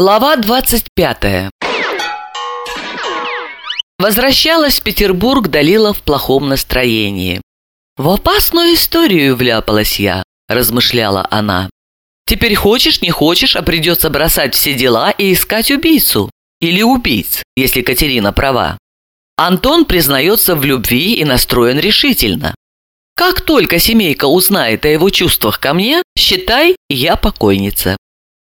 Глава 25 Возвращалась в Петербург Далила в плохом настроении. «В опасную историю вляпалась я», – размышляла она. «Теперь хочешь, не хочешь, а придется бросать все дела и искать убийцу. Или убийц, если Катерина права. Антон признается в любви и настроен решительно. Как только семейка узнает о его чувствах ко мне, считай, я покойница.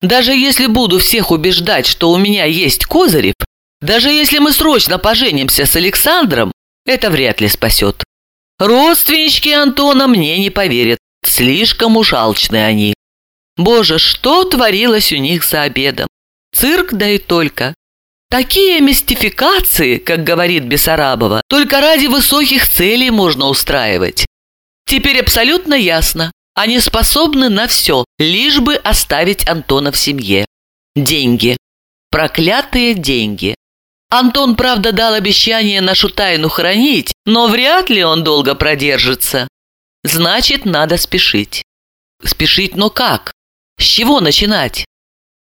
Даже если буду всех убеждать, что у меня есть Козырев, даже если мы срочно поженимся с Александром, это вряд ли спасет. Родственнички Антона мне не поверят, слишком уж алчны они. Боже, что творилось у них за обедом? Цирк, да и только. Такие мистификации, как говорит Бессарабова, только ради высоких целей можно устраивать. Теперь абсолютно ясно, они способны на все, лишь бы оставить Антона в семье. Деньги. Проклятые деньги. Антон, правда, дал обещание нашу тайну хранить, но вряд ли он долго продержится. Значит, надо спешить. Спешить, но как? С чего начинать?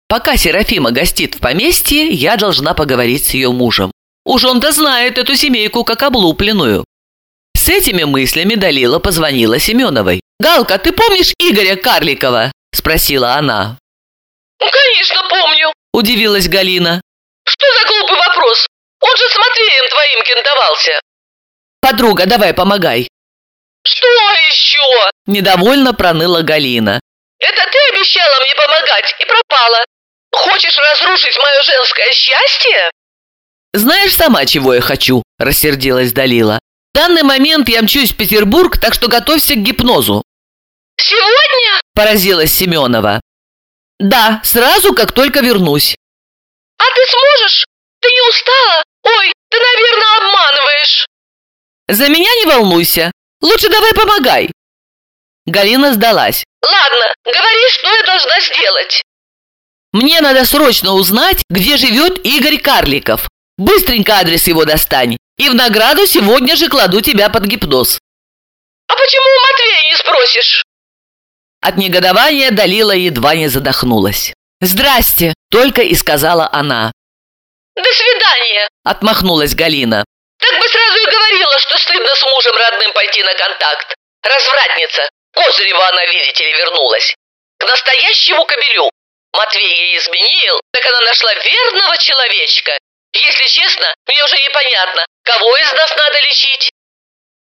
Пока Серафима гостит в поместье, я должна поговорить с ее мужем. Уж он-то знает эту семейку как облупленную. С этими мыслями Далила позвонила Семеновой. «Галка, ты помнишь Игоря Карликова?» – спросила она. «Ну, конечно, помню», – удивилась Галина. «Что за глупый вопрос? Он же с Матвеем твоим кентовался». «Подруга, давай помогай». «Что еще?» – недовольно проныла Галина. «Это ты обещала мне помогать и пропала. Хочешь разрушить мое женское счастье?» «Знаешь сама, чего я хочу», – рассердилась Далила. В данный момент я мчусь в Петербург, так что готовься к гипнозу. «Сегодня?» – поразилась Семенова. «Да, сразу, как только вернусь». «А ты сможешь? Ты не устала? Ой, ты, наверное, обманываешь». «За меня не волнуйся. Лучше давай помогай». Галина сдалась. «Ладно, говори, что я должна сделать». «Мне надо срочно узнать, где живет Игорь Карликов. Быстренько адрес его достань. И в награду сегодня же кладу тебя под гипноз». «А почему у Матвея не спросишь?» От негодования Далила едва не задохнулась. «Здрасте!» – только и сказала она. «До свидания!» – отмахнулась Галина. «Так бы сразу и говорила, что стыдно с мужем родным пойти на контакт. Развратница! Козырева она, видите ли, вернулась. К настоящему кобелю. Матвей ей изменил, так она нашла верного человечка. Если честно, мне уже непонятно, кого из нас надо лечить.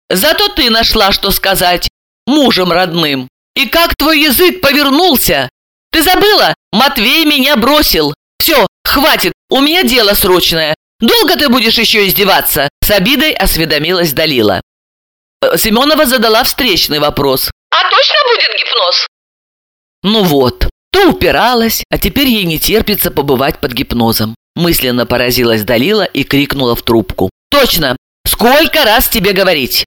Зато ты нашла, что сказать. Мужем родным. И как твой язык повернулся? Ты забыла? Матвей меня бросил. Все, хватит, у меня дело срочное. Долго ты будешь еще издеваться? С обидой осведомилась Далила. Э, Семенова задала встречный вопрос. А точно будет гипноз? Ну вот, то упиралась, а теперь ей не терпится побывать под гипнозом. Мысленно поразилась Далила и крикнула в трубку. «Точно! Сколько раз тебе говорить?»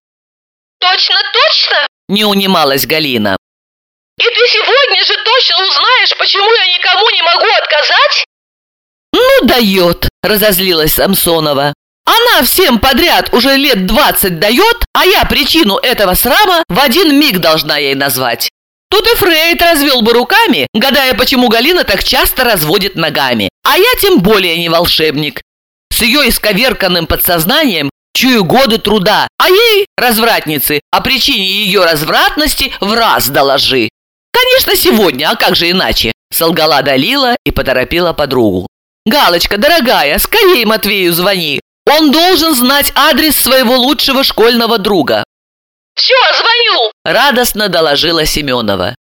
«Точно, точно?» Не унималась Галина. «И ты сегодня же точно узнаешь, почему я никому не могу отказать?» «Ну дает!» – разозлилась Самсонова. «Она всем подряд уже лет двадцать дает, а я причину этого срама в один миг должна ей назвать. Тут и Фрейд развел бы руками, гадая, почему Галина так часто разводит ногами. А я тем более не волшебник. С ее исковерканным подсознанием чую годы труда, а ей, развратницы, о причине ее развратности в раз доложи. Конечно, сегодня, а как же иначе? Солгала Далила и поторопила подругу. «Галочка, дорогая, скорее Матвею звони. Он должен знать адрес своего лучшего школьного друга». «Все, звоню!» – радостно доложила Семенова.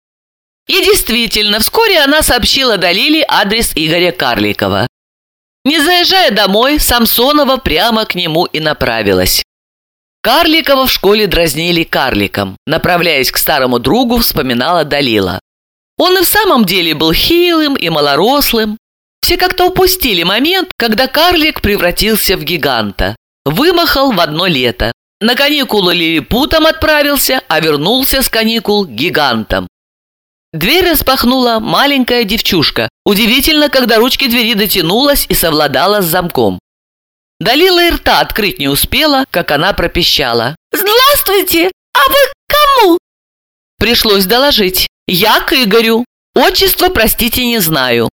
И действительно, вскоре она сообщила Далиле адрес Игоря Карликова. Не заезжая домой, Самсонова прямо к нему и направилась. Карликова в школе дразнили карликом. Направляясь к старому другу, вспоминала Далила. Он и в самом деле был хилым и малорослым. Все как-то упустили момент, когда карлик превратился в гиганта. Вымахал в одно лето. На каникулы лилипутом отправился, а вернулся с каникул гигантом. Дверь распахнула маленькая девчушка. Удивительно, когда ручки двери дотянулась и совладала с замком. Далила и рта открыть не успела, как она пропищала. «Здравствуйте! А вы кому?» Пришлось доложить. «Я к Игорю. Отчество, простите, не знаю».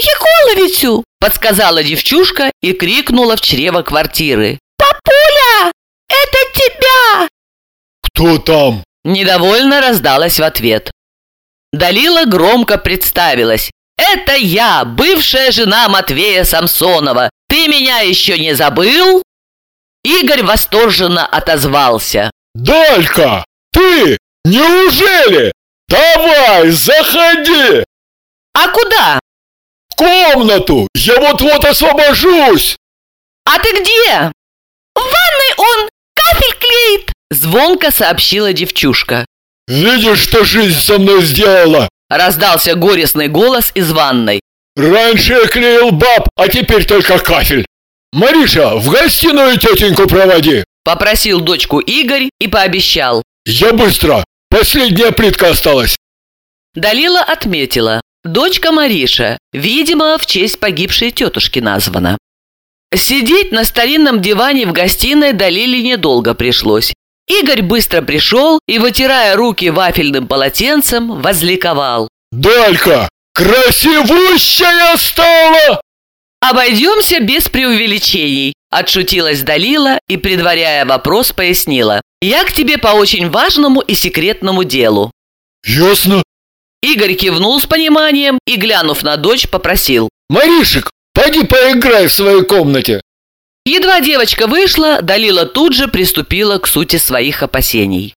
Яколовицу!» – подсказала девчушка и крикнула в чрево квартиры. «Папуля, это тебя!» «Кто там?» – недовольно раздалась в ответ. Далила громко представилась. «Это я, бывшая жена Матвея Самсонова. Ты меня еще не забыл?» Игорь восторженно отозвался. «Далька, ты? Неужели? Давай, заходи!» «А куда?» «В комнату! Я вот-вот освобожусь!» «А ты где?» «В ванной он кафель клеит!» Звонко сообщила девчушка. «Видишь, что жизнь со мной сделала?» Раздался горестный голос из ванной. «Раньше я клеил баб, а теперь только кафель. Мариша, в гостиную тетеньку проводи!» Попросил дочку Игорь и пообещал. «Я быстро! Последняя плитка осталась!» Далила отметила. Дочка Мариша, видимо, в честь погибшей тетушки названа. Сидеть на старинном диване в гостиной Далиле недолго пришлось. Игорь быстро пришел и, вытирая руки вафельным полотенцем, возликовал. «Далька, красивущая стала!» «Обойдемся без преувеличений», – отшутилась Далила и, предваряя вопрос, пояснила. «Я к тебе по очень важному и секретному делу». «Ясно». Игорь кивнул с пониманием и, глянув на дочь, попросил. «Маришек, пойди поиграй в своей комнате». Едва девочка вышла, Далила тут же приступила к сути своих опасений.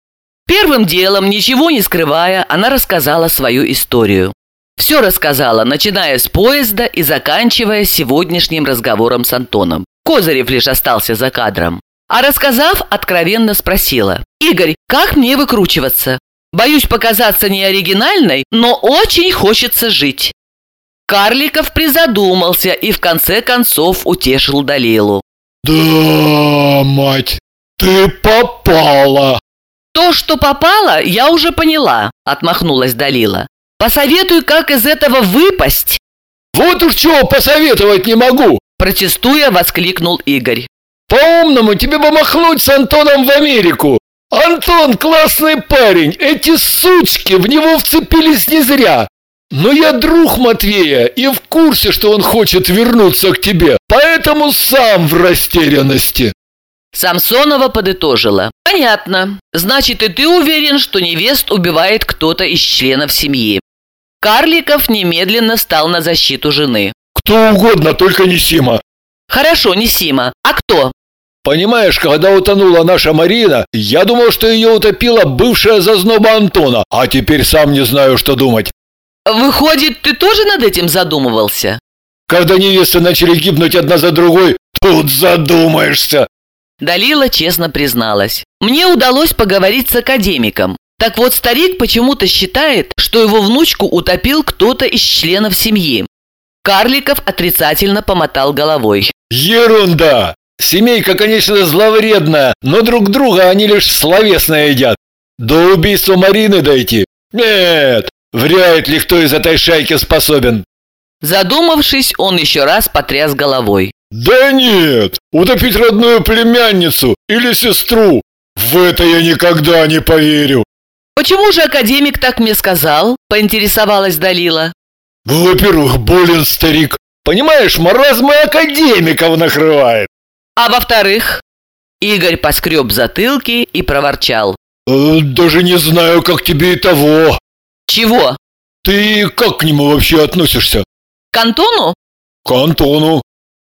Первым делом, ничего не скрывая, она рассказала свою историю. Все рассказала, начиная с поезда и заканчивая сегодняшним разговором с Антоном. Козырев лишь остался за кадром. А рассказав, откровенно спросила. «Игорь, как мне выкручиваться? Боюсь показаться неоригинальной, но очень хочется жить». Карликов призадумался и в конце концов утешил Далилу. «Да, мать, ты попала!» «То, что попало, я уже поняла», – отмахнулась Далила. «Посоветуй, как из этого выпасть!» «Вот уж чего посоветовать не могу!» – протестуя, воскликнул Игорь. «По-умному тебе бы махнуть с Антоном в Америку! Антон классный парень, эти сучки в него вцепились не зря! Но я друг Матвея и в курсе, что он хочет вернуться к тебе, поэтому сам в растерянности!» Самсонова подытожила. «Понятно. Значит, и ты уверен, что невест убивает кто-то из членов семьи». Карликов немедленно стал на защиту жены. «Кто угодно, только не Сима». «Хорошо, не Сима. А кто?» Понимаешь, когда утонула наша Марина, я думал, что ее утопила бывшая зазноба Антона, а теперь сам не знаю, что думать. Выходит, ты тоже над этим задумывался? Когда невесты начали гибнуть одна за другой, тут задумаешься. Далила честно призналась. Мне удалось поговорить с академиком. Так вот, старик почему-то считает, что его внучку утопил кто-то из членов семьи. Карликов отрицательно помотал головой. Ерунда! Семейка, конечно, зловредная, но друг друга они лишь словесно едят. До убийства Марины дойти? Нет, вряд ли кто из этой шайки способен. Задумавшись, он еще раз потряс головой. Да нет, утопить родную племянницу или сестру, в это я никогда не поверю. Почему же академик так мне сказал? Поинтересовалась Далила. Во-первых, болен старик. Понимаешь, маразмы академиков накрывает. А во-вторых, Игорь поскреб затылки и проворчал. Э, даже не знаю, как тебе и того. Чего? Ты как к нему вообще относишься? К Антону? К Антону.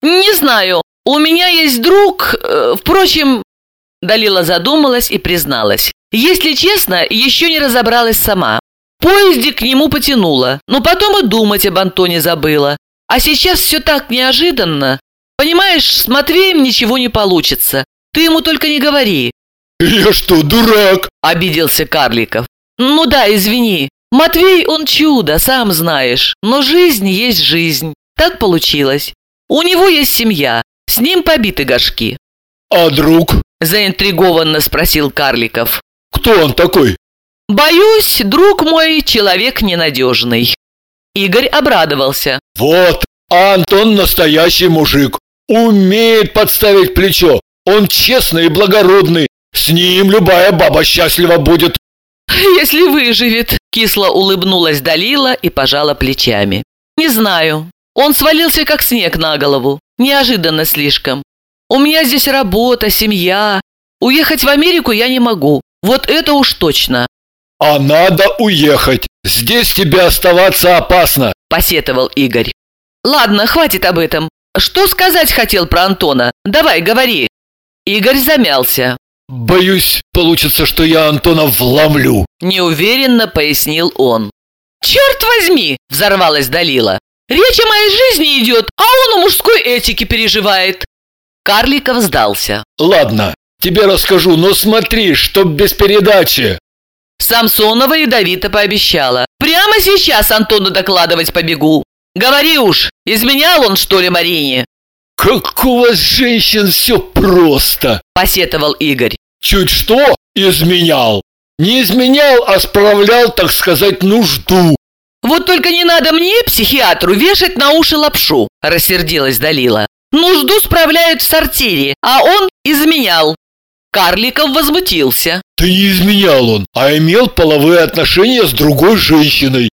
Не знаю. У меня есть друг, э, впрочем... Далила задумалась и призналась. Если честно, еще не разобралась сама. В поезде к нему потянула, но потом и думать об Антоне забыла. А сейчас все так неожиданно. Понимаешь, с Матвеем ничего не получится. Ты ему только не говори. Я что, дурак? Обиделся Карликов. Ну да, извини. Матвей, он чудо, сам знаешь. Но жизнь есть жизнь. Так получилось. У него есть семья. С ним побиты горшки. А друг? Заинтригованно спросил Карликов. Кто он такой? Боюсь, друг мой, человек ненадежный. Игорь обрадовался. Вот, Антон настоящий мужик. Умеет подставить плечо. Он честный и благородный. С ним любая баба счастлива будет. Если выживет, кисло улыбнулась Далила и пожала плечами. Не знаю. Он свалился как снег на голову. Неожиданно слишком. У меня здесь работа, семья. Уехать в Америку я не могу. Вот это уж точно. А надо уехать. Здесь тебе оставаться опасно. Посетовал Игорь. Ладно, хватит об этом. Что сказать хотел про Антона? Давай, говори. Игорь замялся. Боюсь, получится, что я Антона вломлю. Неуверенно пояснил он. «Черт возьми!» – взорвалась Далила. «Речь о моей жизни идет, а он о мужской этике переживает!» Карликов сдался. Ладно, тебе расскажу, но смотри, чтоб без передачи. Самсонова ядовито пообещала. «Прямо сейчас Антону докладывать побегу. Говори уж, изменял он, что ли, Марине?» «Как у вас, женщин, все просто!» – посетовал Игорь. «Чуть что, изменял. Не изменял, а справлял, так сказать, нужду». «Вот только не надо мне, психиатру, вешать на уши лапшу», – рассердилась Далила. «Нужду справляют в сортире, а он изменял». Карликов возмутился. «Да не изменял он, а имел половые отношения с другой женщиной».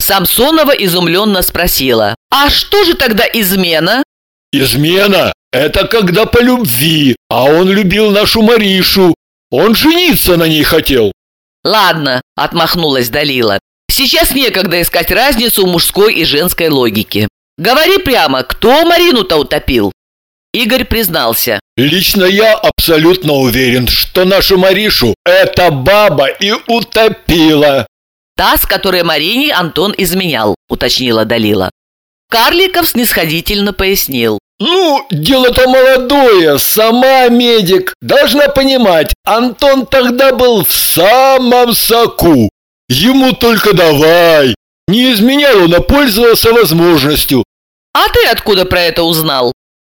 Самсонова изумленно спросила. «А что же тогда измена?» «Измена – это когда по любви, а он любил нашу Маришу. Он жениться на ней хотел». «Ладно», – отмахнулась Далила. «Сейчас некогда искать разницу в мужской и женской логике. Говори прямо, кто Марину-то утопил?» Игорь признался. «Лично я абсолютно уверен, что нашу Маришу эта баба и утопила». «Та, с которой Марине Антон изменял», – уточнила Далила. Карликов снисходительно пояснил. «Ну, дело-то молодое, сама медик. Должна понимать, Антон тогда был в самом соку. Ему только давай. Не изменял он, а пользовался возможностью. А ты откуда про это узнал?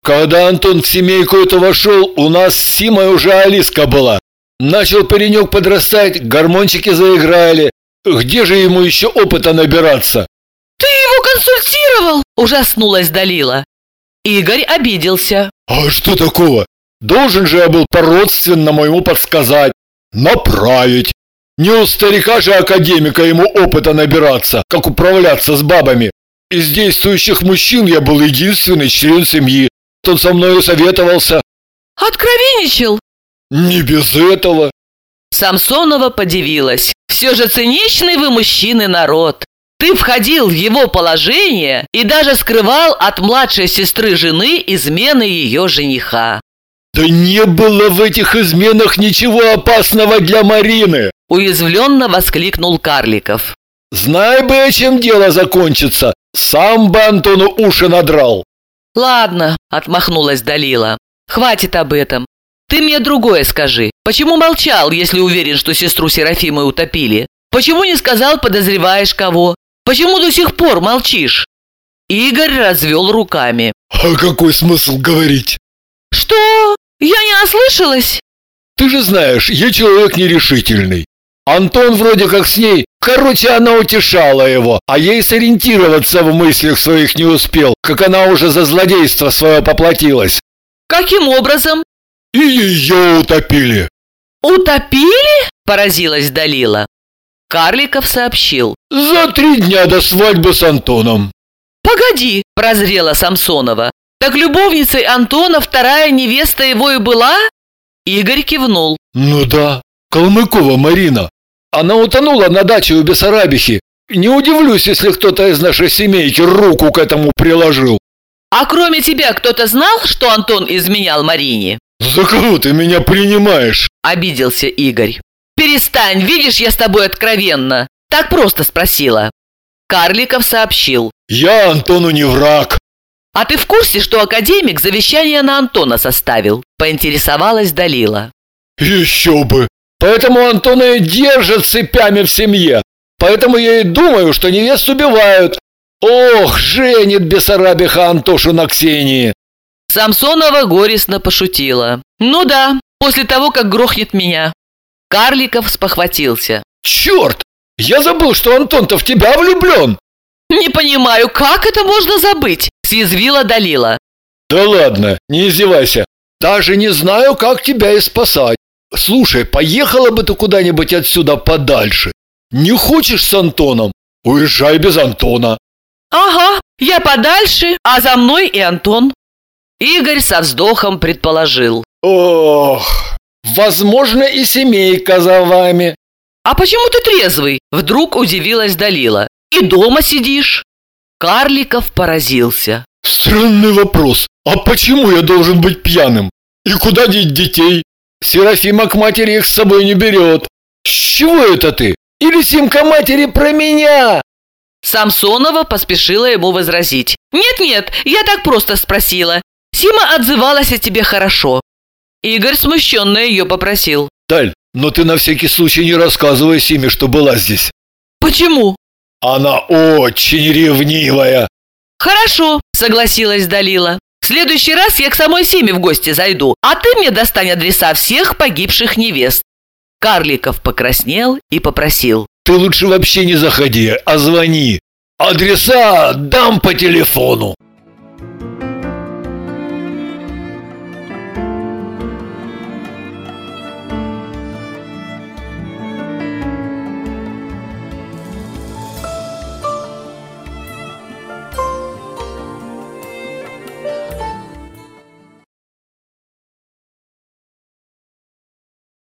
Когда Антон в семейку эту вошел, у нас с Симой уже Алиска была. Начал паренек подрастать, гормончики заиграли. Где же ему еще опыта набираться? Ты его консультировал? Ужаснулась Далила. Игорь обиделся. А что такого? Должен же я был по-родственному ему подсказать, направить. Не у старика же академика ему опыта набираться, как управляться с бабами. Из действующих мужчин я был единственный член семьи. Он со мной советовался. Откровенничал? Не без этого. Самсонова подивилась. Все же циничный вы мужчины народ. Ты входил в его положение и даже скрывал от младшей сестры жены измены ее жениха. Да не было в этих изменах ничего опасного для Марины. Уязвленно воскликнул Карликов. Знай бы, чем дело закончится. Сам бы Антону уши надрал. Ладно, отмахнулась Далила. Хватит об этом. Ты мне другое скажи. Почему молчал, если уверен, что сестру Серафимы утопили? Почему не сказал, подозреваешь кого? Почему до сих пор молчишь?» Игорь развел руками. «А какой смысл говорить?» «Что? Я не ослышалась?» «Ты же знаешь, я человек нерешительный. Антон вроде как с ней. Короче, она утешала его, а ей сориентироваться в мыслях своих не успел, как она уже за злодейство свое поплатилась». «Каким образом?» «И ее утопили». «Утопили?» – поразилась Далила. Карликов сообщил. «За три дня до свадьбы с Антоном». «Погоди», – прозрела Самсонова. «Так любовницей Антона вторая невеста его и была?» Игорь кивнул. «Ну да, Калмыкова Марина. Она утонула на даче у Бессарабихи. Не удивлюсь, если кто-то из нашей семейки руку к этому приложил». «А кроме тебя кто-то знал, что Антон изменял Марине?» «За кого ты меня принимаешь?» – обиделся Игорь. «Перестань, видишь, я с тобой откровенно!» Так просто спросила. Карликов сообщил. «Я Антону не враг!» «А ты в курсе, что академик завещание на Антона составил?» Поинтересовалась Далила. «Еще бы! Поэтому Антона и держат цепями в семье. Поэтому я и думаю, что невест убивают. Ох, женит Бессарабиха Антошу на Ксении!» Самсонова горестно пошутила. «Ну да, после того, как грохнет меня. Карликов спохватился. «Черт! Я забыл, что Антон-то в тебя влюблен!» «Не понимаю, как это можно забыть?» – съязвила Далила. «Да ладно, не издевайся. Даже не знаю, как тебя и спасать. Слушай, поехала бы ты куда-нибудь отсюда подальше. Не хочешь с Антоном? Уезжай без Антона». Ага, я подальше, а за мной и Антон. Игорь со вздохом предположил. Ох, возможно и семейка за вами. А почему ты трезвый? Вдруг удивилась Далила. И дома сидишь? Карликов поразился. Странный вопрос. А почему я должен быть пьяным? И куда деть детей? Серафима к матери их с собой не берет. С чего это ты? Или Симка матери про меня? Самсонова поспешила ему возразить. «Нет-нет, я так просто спросила. Сима отзывалась о тебе хорошо». Игорь смущенно ее попросил. Даль, но ты на всякий случай не рассказывай Симе, что была здесь. «Почему?» Она очень ревнивая. «Хорошо», — согласилась Далила. «В следующий раз я к самой Симе в гости зайду, а ты мне достань адреса всех погибших невест». Карликов покраснел и попросил. Ты лучше вообще не заходи, а звони. Адреса дам по телефону.